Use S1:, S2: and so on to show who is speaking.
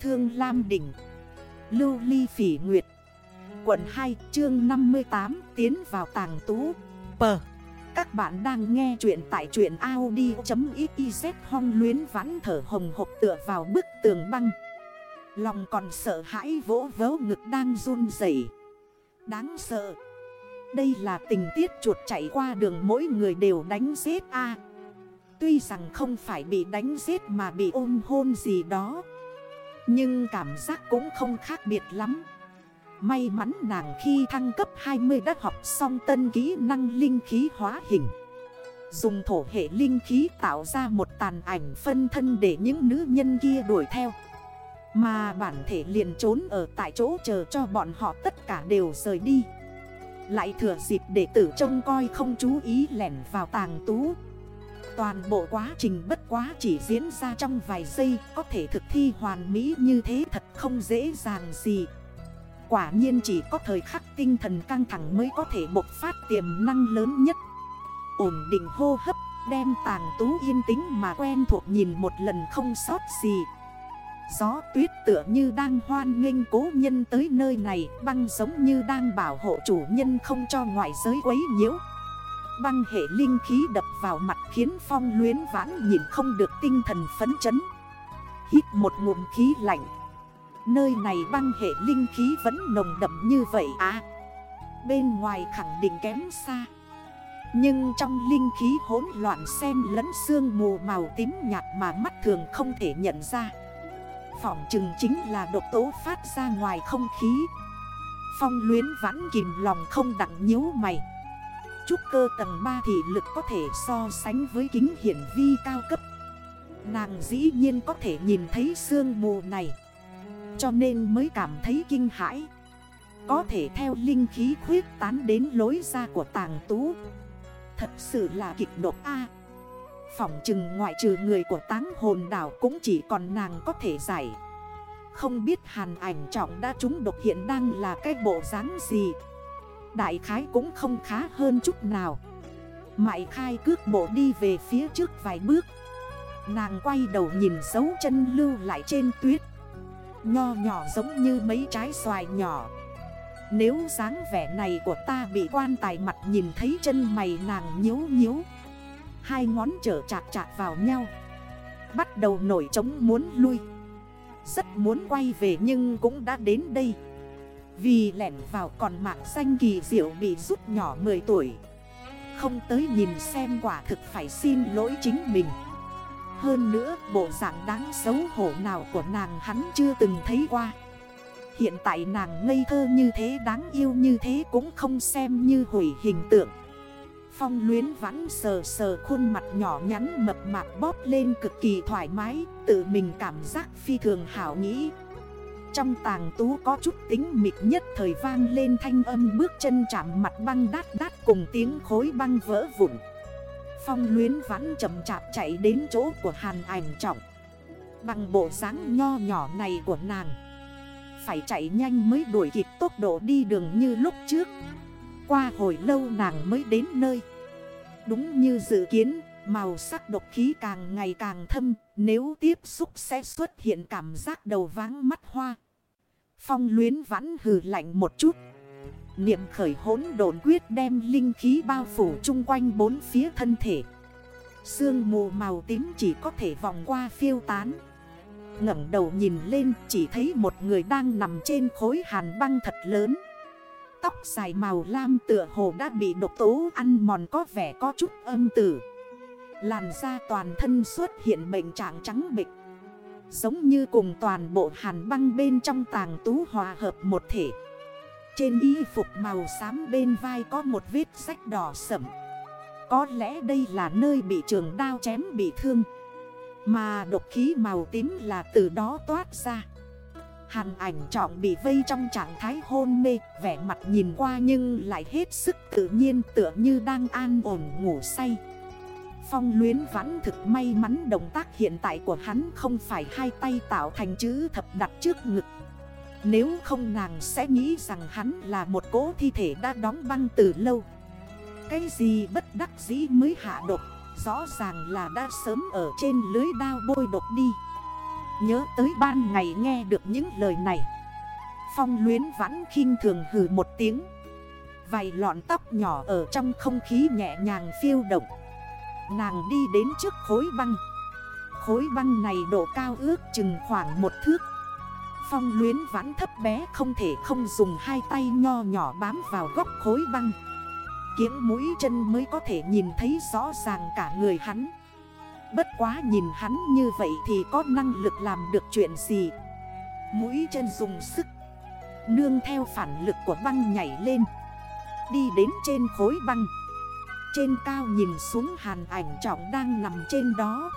S1: Thương Lam Đỉnh. Lưu Ly Phỉ Nguyệt. Quận 2 chương 58 Tiến vào tàng tú. Pờ Các bạn đang nghe chuyện tại chuyện Audi.xyz Hong luyến vãn thở hồng hộp tựa vào bức tường băng. Lòng còn sợ hãi vỗ vớ ngực đang run rẩy. Đáng sợ. Đây là tình tiết chuột chạy qua đường mỗi người đều đánh giết a. Tuy rằng không phải bị đánh giết mà bị ôm hôn gì đó nhưng cảm giác cũng không khác biệt lắm. May mắn nàng khi thăng cấp 20 đã học xong tân kỹ năng linh khí hóa hình. Dùng thổ hệ linh khí tạo ra một tàn ảnh phân thân để những nữ nhân kia đuổi theo. Mà bản thể liền trốn ở tại chỗ chờ cho bọn họ tất cả đều rời đi. Lại thừa dịp để tử trông coi không chú ý lẻn vào tàng tú. Toàn bộ quá trình bất quá chỉ diễn ra trong vài giây, Có thể thực thi hoàn mỹ như thế thật không dễ dàng gì. Quả nhiên chỉ có thời khắc tinh thần căng thẳng mới có thể bộc phát tiềm năng lớn nhất. Ổn định hô hấp, Đem tàng tú yên tĩnh mà quen thuộc nhìn một lần không sót gì. Gió tuyết tựa như đang hoan nghênh cố nhân tới nơi này, Băng giống như đang bảo hộ chủ nhân không cho ngoại giới quấy nhiễu. Băng hệ linh khí đập vào mặt khiến phong luyến vãn nhìn không được tinh thần phấn chấn. Hít một ngụm khí lạnh. Nơi này băng hệ linh khí vẫn nồng đậm như vậy à? Bên ngoài khẳng định kém xa. Nhưng trong linh khí hỗn loạn xen lẫn sương mù màu tím nhạt mà mắt thường không thể nhận ra. Phỏng chừng chính là độc tố phát ra ngoài không khí. Phong luyến vãn kìm lòng không đặng nhếu mày. Trúc cơ tầng 3 thì lực có thể so sánh với kính hiển vi cao cấp. Nàng dĩ nhiên có thể nhìn thấy sương mù này, Cho nên mới cảm thấy kinh hãi. Có thể theo linh khí khuyết tán đến lối ra của tàng tú. Thật sự là kịch độc A. Phỏng chừng ngoại trừ người của táng hồn đảo cũng chỉ còn nàng có thể giải. Không biết hàn ảnh trọng đã trúng độc hiện đang là cái bộ dáng gì. Đại khái cũng không khá hơn chút nào. Mại khai cước bộ đi về phía trước vài bước. Nàng quay đầu nhìn dấu chân lưu lại trên tuyết. Nho nhỏ giống như mấy trái xoài nhỏ. Nếu dáng vẻ này của ta bị quan tài mặt nhìn thấy chân mày nàng nhếu nhếu Hai ngón trở chạc chạc vào nhau. Bắt đầu nổi trống muốn lui. Rất muốn quay về nhưng cũng đã đến đây vì lẻn vào còn mạng xanh kỳ diệu bị rút nhỏ 10 tuổi. Không tới nhìn xem quả thực phải xin lỗi chính mình. Hơn nữa, bộ dạng đáng xấu hổ nào của nàng hắn chưa từng thấy qua. Hiện tại nàng ngây thơ như thế, đáng yêu như thế cũng không xem như hủy hình tượng. Phong luyến vãn sờ sờ khuôn mặt nhỏ nhắn mập mạp bóp lên cực kỳ thoải mái, Tự mình cảm giác phi thường hảo nghĩ trong tàng tú có chút tính mịt nhất thời vang lên thanh âm bước chân chạm mặt băng đát đát cùng tiếng khối băng vỡ vụn. Phong luyến vãn chậm chạp chạy đến chỗ của hàn ảnh trọng. Bằng bộ dáng nho nhỏ này của nàng. Phải chạy nhanh mới đuổi kịp tốc độ đi đường như lúc trước. Qua hồi lâu nàng mới đến nơi. Đúng như dự kiến, màu sắc độc khí càng ngày càng thâm, nếu tiếp xúc sẽ xuất hiện cảm giác đầu váng mắt hoa. Phong luyến vãn hừ lạnh một chút. Niệm khởi hốn độn quyết đem linh khí bao phủ chung quanh bốn phía thân thể. Sương mù màu tím chỉ có thể vòng qua phiêu tán. ngẩng đầu nhìn lên chỉ thấy một người đang nằm trên khối hàn băng thật lớn. Tóc dài màu lam tựa hồ đã bị độc tố ăn mòn có vẻ có chút âm tử. Làn da toàn thân xuất hiện bệnh trạng trắng bịch Giống như cùng toàn bộ hàn băng bên trong tàng tú hòa hợp một thể. Trên y phục màu xám bên vai có một vết sách đỏ sẩm Có lẽ đây là nơi bị trường đao chém bị thương. Mà độc khí màu tím là từ đó toát ra. Hàn ảnh trọng bị vây trong trạng thái hôn mê, Vẻ mặt nhìn qua nhưng lại hết sức tự nhiên tựa như đang an ổn ngủ say. Phong luyến vãn thực may mắn động tác hiện tại của hắn không phải hai tay tạo thành chữ thập đặt trước ngực. Nếu không nàng sẽ nghĩ rằng hắn là một cố thi thể đã đóng băng từ lâu. Cái gì bất đắc dĩ mới hạ độc, Rõ ràng là đã sớm ở trên lưới đao bôi độc đi. Nhớ tới ban ngày nghe được những lời này. Phong luyến vãn khinh thường hừ một tiếng. Vài lọn tóc nhỏ ở trong không khí nhẹ nhàng phiêu động. Nàng đi đến trước khối băng. Khối băng này độ cao ước chừng khoảng một thước. Phong luyến vãn thấp bé không thể không dùng hai tay nho nhỏ bám vào góc khối băng. Kiếm mũi chân mới có thể nhìn thấy rõ ràng cả người hắn. Bất quá nhìn hắn như vậy thì có năng lực làm được chuyện gì? Mũi chân dùng sức. Nương theo phản lực của băng nhảy lên. Đi đến trên khối băng. Trên cao nhìn xuống hàn ảnh trọng đang nằm trên đó.